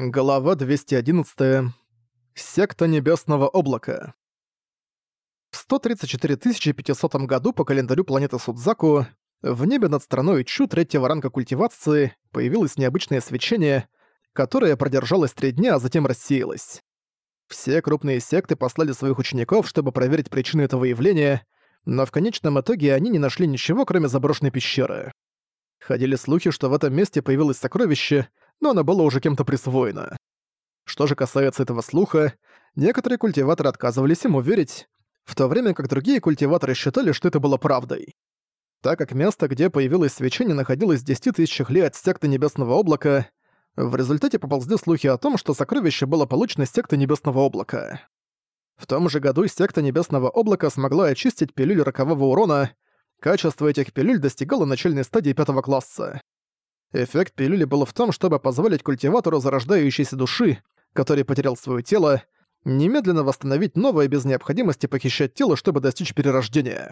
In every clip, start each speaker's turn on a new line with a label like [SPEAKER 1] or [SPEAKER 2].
[SPEAKER 1] Глава 211. Секта Небесного Облака. В 134 500 году по календарю планеты Судзаку в небе над страной Чу третьего ранга культивации появилось необычное свечение, которое продержалось три дня, а затем рассеялось. Все крупные секты послали своих учеников, чтобы проверить причину этого явления, но в конечном итоге они не нашли ничего, кроме заброшенной пещеры. Ходили слухи, что в этом месте появилось сокровище — но оно было уже кем-то присвоено. Что же касается этого слуха, некоторые культиваторы отказывались ему верить, в то время как другие культиваторы считали, что это было правдой. Так как место, где появилось свечение, находилось в 10 тысячах лет от секты Небесного Облака, в результате поползли слухи о том, что сокровище было получено из секты Небесного Облака. В том же году секта Небесного Облака смогла очистить пилюль рокового урона, качество этих пилюль достигало начальной стадии пятого класса. Эффект пилюли был в том, чтобы позволить культиватору зарождающейся души, который потерял свое тело, немедленно восстановить новое без необходимости похищать тело, чтобы достичь перерождения.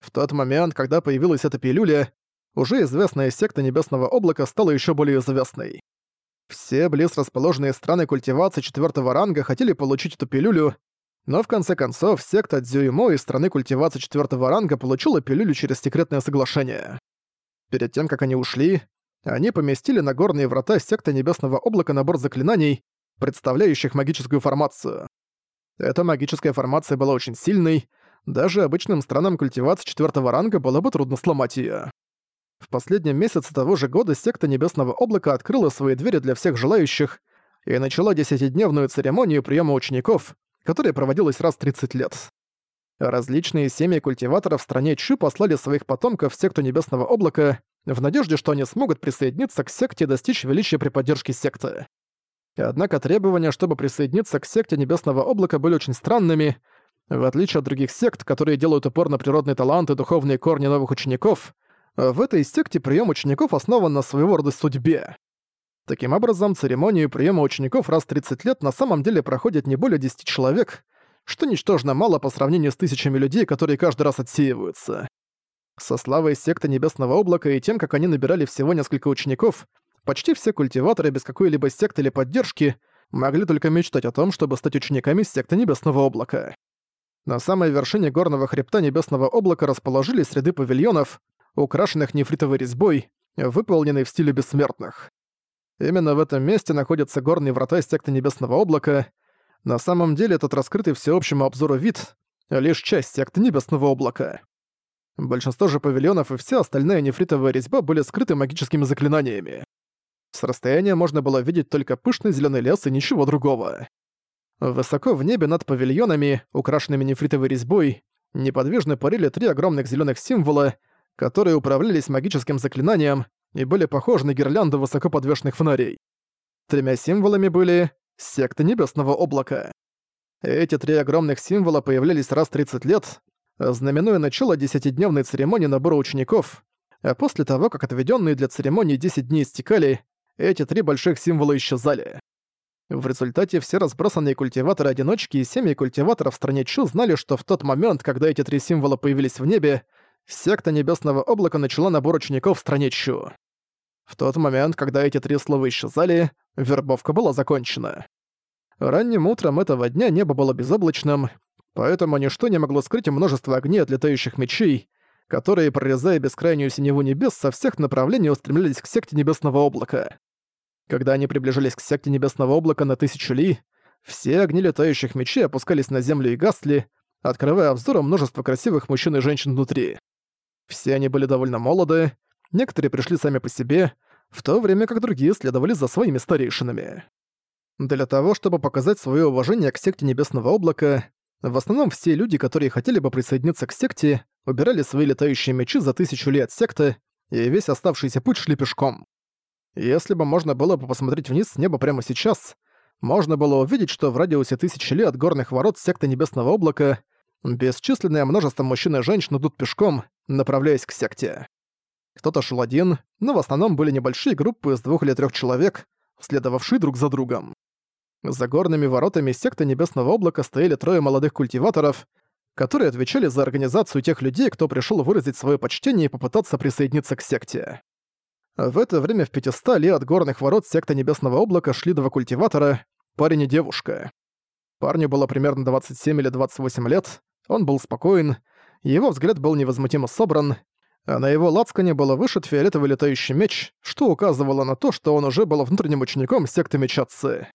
[SPEAKER 1] В тот момент, когда появилась эта пилюля, уже известная секта Небесного Облака стала еще более известной. Все близ расположенные страны культивации четвертого ранга хотели получить эту пилюлю, но в конце концов секта Дзюймо из страны культивации четвертого ранга получила пилюлю через секретное соглашение. Перед тем, как они ушли, они поместили на горные врата секты Небесного Облака набор заклинаний, представляющих магическую формацию. Эта магическая формация была очень сильной, даже обычным странам культивации четвертого ранга было бы трудно сломать ее. В последнем месяце того же года секта Небесного Облака открыла свои двери для всех желающих и начала десятидневную церемонию приема учеников, которая проводилась раз в 30 лет. Различные семьи культиваторов в стране Чу послали своих потомков в секту Небесного Облака, в надежде, что они смогут присоединиться к секте и достичь величия при поддержке секты. Однако требования, чтобы присоединиться к секте Небесного Облака, были очень странными. В отличие от других сект, которые делают упор на природные таланты и духовные корни новых учеников, в этой секте прием учеников основан на своего рода судьбе. Таким образом, церемонию приема учеников раз в 30 лет на самом деле проходит не более 10 человек, что ничтожно мало по сравнению с тысячами людей, которые каждый раз отсеиваются. Со славой секты Небесного Облака и тем, как они набирали всего несколько учеников, почти все культиваторы без какой-либо секты или поддержки могли только мечтать о том, чтобы стать учениками секты Небесного Облака. На самой вершине горного хребта Небесного Облака расположились ряды павильонов, украшенных нефритовой резьбой, выполненной в стиле бессмертных. Именно в этом месте находятся горные врата секты Небесного Облака. На самом деле этот раскрытый всеобщему обзору вид — лишь часть секты Небесного Облака. Большинство же павильонов и вся остальная нефритовая резьба были скрыты магическими заклинаниями. С расстояния можно было видеть только пышный зеленый лес и ничего другого. Высоко в небе над павильонами, украшенными нефритовой резьбой, неподвижно парили три огромных зеленых символа, которые управлялись магическим заклинанием и были похожи на гирлянды высоко подвешенных фонарей. Тремя символами были секты Небесного Облака. Эти три огромных символа появлялись раз в 30 лет, знаменуя начало десятидневной церемонии набора учеников, а после того, как отведенные для церемонии 10 дней истекали, эти три больших символа исчезали. В результате все разбросанные культиваторы-одиночки и семьи культиваторов в стране Чу знали, что в тот момент, когда эти три символа появились в небе, секта Небесного Облака начала набор учеников в стране Чу. В тот момент, когда эти три слова исчезали, вербовка была закончена. Ранним утром этого дня небо было безоблачным, поэтому ничто не могло скрыть множество огней от летающих мечей, которые, прорезая бескрайнюю синеву небес, со всех направлений устремлялись к секте Небесного Облака. Когда они приближались к секте Небесного Облака на тысячу ли, все огни летающих мечей опускались на землю и гасли, открывая взором множество красивых мужчин и женщин внутри. Все они были довольно молоды, некоторые пришли сами по себе, в то время как другие следовали за своими старейшинами. Для того, чтобы показать свое уважение к секте Небесного Облака, в основном все люди, которые хотели бы присоединиться к секте, убирали свои летающие мечи за тысячу лет секты, и весь оставшийся путь шли пешком. Если бы можно было бы посмотреть вниз с неба прямо сейчас, можно было увидеть, что в радиусе тысячи лет от горных ворот секты Небесного Облака бесчисленное множество мужчин и женщин идут пешком, направляясь к секте. Кто-то шел один, но в основном были небольшие группы из двух или трех человек, следовавшие друг за другом. За горными воротами секты Небесного Облака стояли трое молодых культиваторов, которые отвечали за организацию тех людей, кто пришел выразить свое почтение и попытаться присоединиться к секте. В это время в 500 ли от горных ворот секта Небесного Облака шли два культиватора, парень и девушка. Парню было примерно 27 или 28 лет, он был спокоен, его взгляд был невозмутимо собран, а на его лацкане было вышит фиолетовый летающий меч, что указывало на то, что он уже был внутренним учеником секты Меча Ци.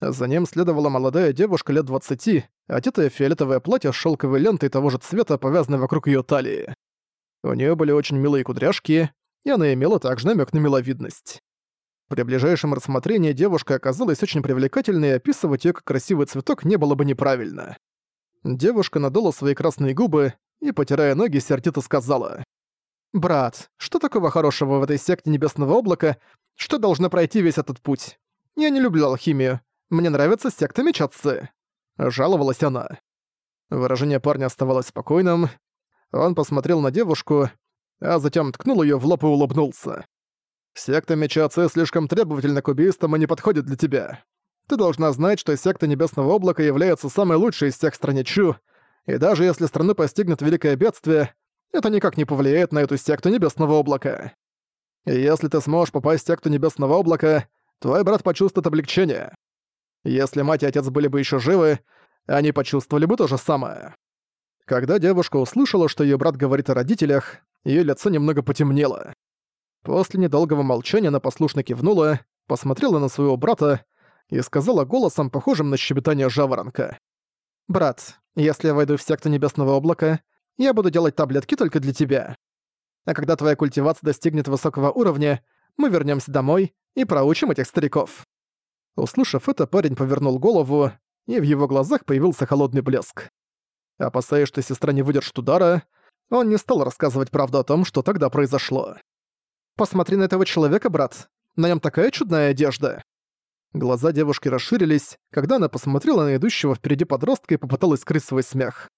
[SPEAKER 1] За ним следовала молодая девушка лет 20, одетая в фиолетовое платье с шелковой лентой того же цвета, повязанной вокруг ее талии. У нее были очень милые кудряшки, и она имела также намек на миловидность. При ближайшем рассмотрении девушка оказалась очень привлекательной, и описывать ее как красивый цветок не было бы неправильно. Девушка надула свои красные губы и, потирая ноги, сердито сказала. «Брат, что такого хорошего в этой секте Небесного Облака, что должно пройти весь этот путь? Я не люблю алхимию. Мне нравится секта Мечатцы». Жаловалась она. Выражение парня оставалось спокойным. Он посмотрел на девушку, а затем ткнул ее в лоб и улыбнулся. «Секта Меча Ци слишком требовательна к убийствам и не подходит для тебя. Ты должна знать, что секта Небесного Облака является самой лучшей из всех стран Чу, и даже если страну постигнет великое бедствие, это никак не повлияет на эту секту Небесного Облака. И если ты сможешь попасть в секту Небесного Облака, твой брат почувствует облегчение. Если мать и отец были бы еще живы, они почувствовали бы то же самое. Когда девушка услышала, что ее брат говорит о родителях, ее лицо немного потемнело. После недолгого молчания она послушно кивнула, посмотрела на своего брата и сказала голосом, похожим на щебетание жаворонка. «Брат, если я войду в секту Небесного Облака, я буду делать таблетки только для тебя. А когда твоя культивация достигнет высокого уровня, мы вернемся домой и проучим этих стариков». Услышав это, парень повернул голову, и в его глазах появился холодный блеск. Опасаясь, что сестра не выдержит удара, он не стал рассказывать правду о том, что тогда произошло. «Посмотри на этого человека, брат. На нем такая чудная одежда». Глаза девушки расширились, когда она посмотрела на идущего впереди подростка и попыталась скрыть свой смех.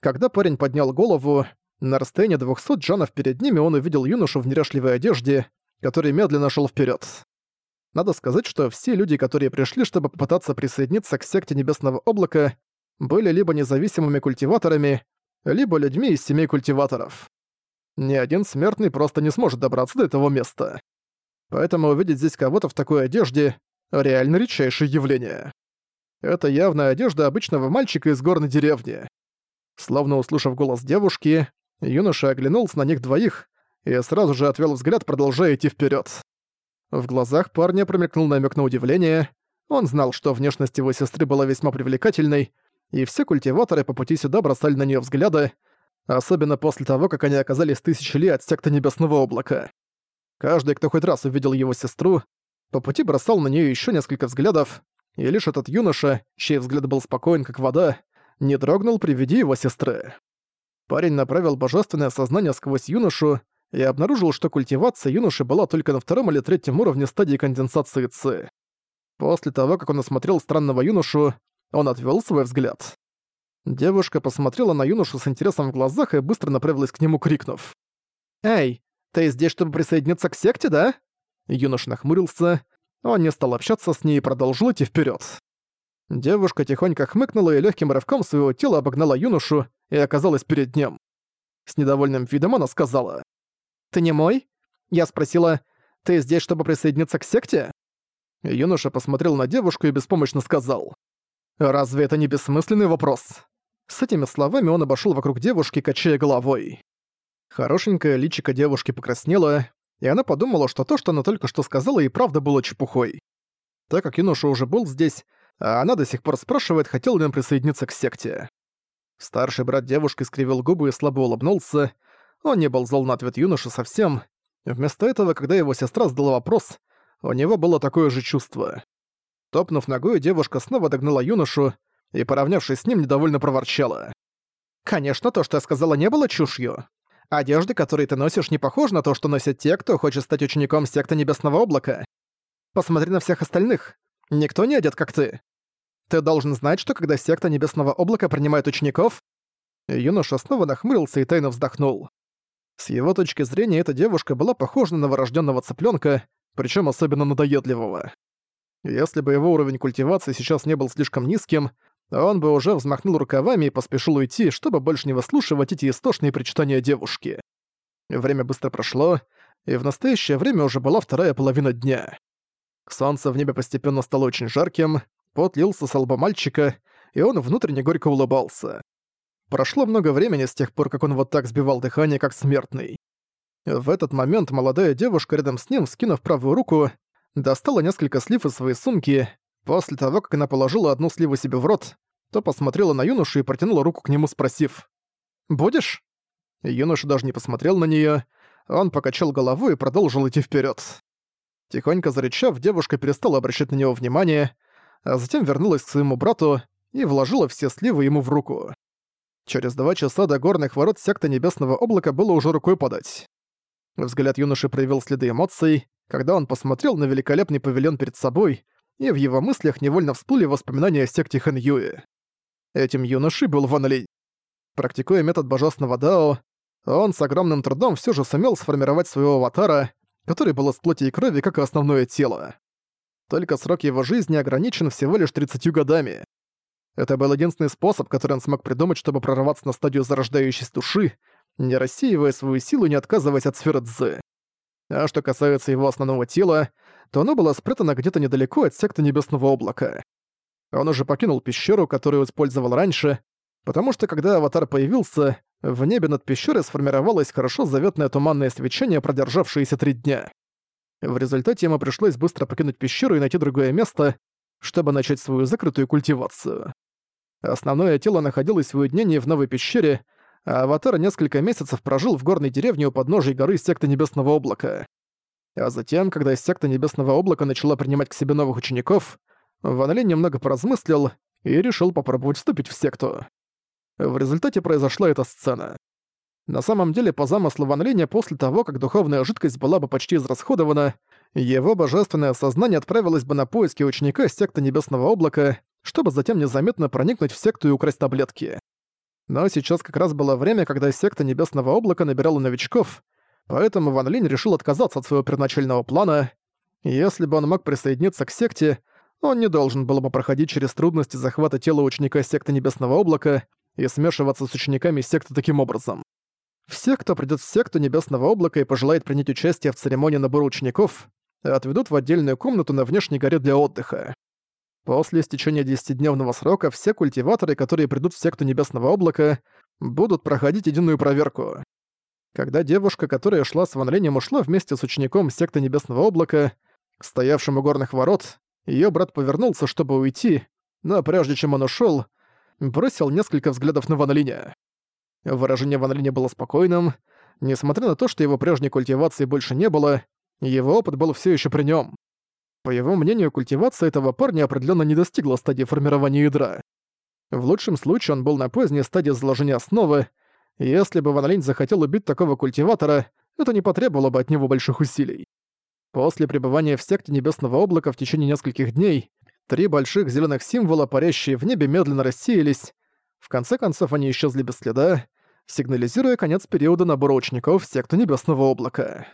[SPEAKER 1] Когда парень поднял голову, на расстоянии 200 джанов перед ними он увидел юношу в неряшливой одежде, который медленно шел вперед. Надо сказать, что все люди, которые пришли, чтобы попытаться присоединиться к секте Небесного Облака, были либо независимыми культиваторами, либо людьми из семей культиваторов. Ни один смертный просто не сможет добраться до этого места. Поэтому увидеть здесь кого-то в такой одежде — реально редчайшее явление. Это явная одежда обычного мальчика из горной деревни. Словно услышав голос девушки, юноша оглянулся на них двоих и сразу же отвел взгляд, продолжая идти вперед. В глазах парня промелькнул намек на удивление. Он знал, что внешность его сестры была весьма привлекательной, и все культиваторы по пути сюда бросали на нее взгляды, особенно после того, как они оказались тысячи лет от секты Небесного Облака. Каждый, кто хоть раз увидел его сестру, по пути бросал на нее еще несколько взглядов, и лишь этот юноша, чей взгляд был спокоен, как вода, не дрогнул при виде его сестры. Парень направил божественное сознание сквозь юношу и обнаружил, что культивация юноши была только на втором или третьем уровне стадии конденсации ЦИ. После того, как он осмотрел странного юношу, он отвел свой взгляд. Девушка посмотрела на юношу с интересом в глазах и быстро направилась к нему, крикнув. «Эй, ты здесь, чтобы присоединиться к секте, да?» Юноша нахмурился, он не стал общаться с ней и продолжил идти вперед. Девушка тихонько хмыкнула и легким рывком своего тела обогнала юношу и оказалась перед ним. С недовольным видом она сказала. «Ты не мой?» Я спросила, «Ты здесь, чтобы присоединиться к секте?» Юноша посмотрел на девушку и беспомощно сказал. «Разве это не бессмысленный вопрос?» С этими словами он обошел вокруг девушки, качая головой. Хорошенькое личико девушки покраснело, и она подумала, что то, что она только что сказала, и правда было чепухой. Так как юноша уже был здесь, а она до сих пор спрашивает, хотел ли он присоединиться к секте. Старший брат девушки скривил губы и слабо улыбнулся. Он не был зол на ответ юноши совсем. Вместо этого, когда его сестра задала вопрос, у него было такое же чувство. Топнув ногой, девушка снова догнала юношу и, поравнявшись с ним, недовольно проворчала. «Конечно, то, что я сказала, не было чушью. Одежды, которые ты носишь, не похожи на то, что носят те, кто хочет стать учеником секты Небесного Облака. Посмотри на всех остальных. Никто не одет, как ты. Ты должен знать, что когда секта Небесного Облака принимает учеников...» Юноша снова нахмурился и тайно вздохнул. С его точки зрения, эта девушка была похожа на новорожденного цыпленка, причем особенно надоедливого. Если бы его уровень культивации сейчас не был слишком низким, он бы уже взмахнул рукавами и поспешил уйти, чтобы больше не выслушивать эти истошные причитания девушки. Время быстро прошло, и в настоящее время уже была вторая половина дня. Солнце в небе постепенно стало очень жарким, пот лился с лба мальчика, и он внутренне горько улыбался. Прошло много времени с тех пор, как он вот так сбивал дыхание, как смертный. В этот момент молодая девушка рядом с ним, скинув правую руку, достала несколько слив из своей сумки. После того, как она положила одну сливу себе в рот, то посмотрела на юношу и протянула руку к нему, спросив «Будешь?». Юноша даже не посмотрел на неё, он покачал головой и продолжил идти вперёд. Тихонько зарычав, девушка перестала обращать на него внимание, а затем вернулась к своему брату и вложила все сливы ему в руку. Через два часа до горных ворот секты Небесного Облака было уже рукой подать. Взгляд юноши проявил следы эмоций, когда он посмотрел на великолепный павильон перед собой, и в его мыслях невольно всплыли воспоминания о секте Хэн Юэ. Этим юношей был Ван Линь. Практикуя метод божественного Дао, он с огромным трудом все же сумел сформировать своего аватара, который был из плоти и крови, как и основное тело. Только срок его жизни ограничен всего лишь 30 годами. Это был единственный способ, который он смог придумать, чтобы прорваться на стадию зарождающейся души, не рассеивая свою силу и не отказываясь от сферы Цзы. А что касается его основного тела, то оно было спрятано где-то недалеко от секты Небесного Облака. Он уже покинул пещеру, которую использовал раньше, потому что когда аватар появился, в небе над пещерой сформировалось хорошо заветное туманное свечение, продержавшееся три дня. В результате ему пришлось быстро покинуть пещеру и найти другое место, чтобы начать свою закрытую культивацию. Основное тело находилось в уединении в новой пещере, а Аватар несколько месяцев прожил в горной деревне у подножия горы Секты Небесного Облака. А затем, когда Секта Небесного Облака начала принимать к себе новых учеников, Ван Линь немного поразмыслил и решил попробовать вступить в секту. В результате произошла эта сцена. На самом деле, по замыслу Ван Линя, после того, как духовная жидкость была бы почти израсходована, его божественное сознание отправилось бы на поиски ученика секты Небесного Облака, чтобы затем незаметно проникнуть в секту и украсть таблетки. Но сейчас как раз было время, когда секта Небесного Облака набирала новичков, поэтому Ван Линь решил отказаться от своего первоначального плана. Если бы он мог присоединиться к секте, он не должен был бы проходить через трудности захвата тела ученика секты Небесного Облака и смешиваться с учениками секты таким образом. Все, кто придет в секту Небесного Облака и пожелает принять участие в церемонии набора учеников, отведут в отдельную комнату на внешней горе для отдыха. После истечения десятидневного срока все культиваторы, которые придут в секту Небесного Облака, будут проходить единую проверку. Когда девушка, которая шла с Ван Линем, ушла вместе с учеником секты Небесного Облака, стоявшим у горных ворот, ее брат повернулся, чтобы уйти, но прежде чем он ушел, бросил несколько взглядов на Ван Линя. Выражение Ван Линя было спокойным, несмотря на то, что его прежней культивации больше не было, его опыт был все еще при нем. По его мнению, культивация этого парня определенно не достигла стадии формирования ядра. В лучшем случае он был на поздней стадии заложения основы, и если бы Ван Линь захотел убить такого культиватора, это не потребовало бы от него больших усилий. После пребывания в секте Небесного Облака в течение нескольких дней, три больших зеленых символа, парящие в небе, медленно рассеялись. В конце концов, они исчезли без следа, сигнализируя конец периода набора учеников в секту Небесного Облака.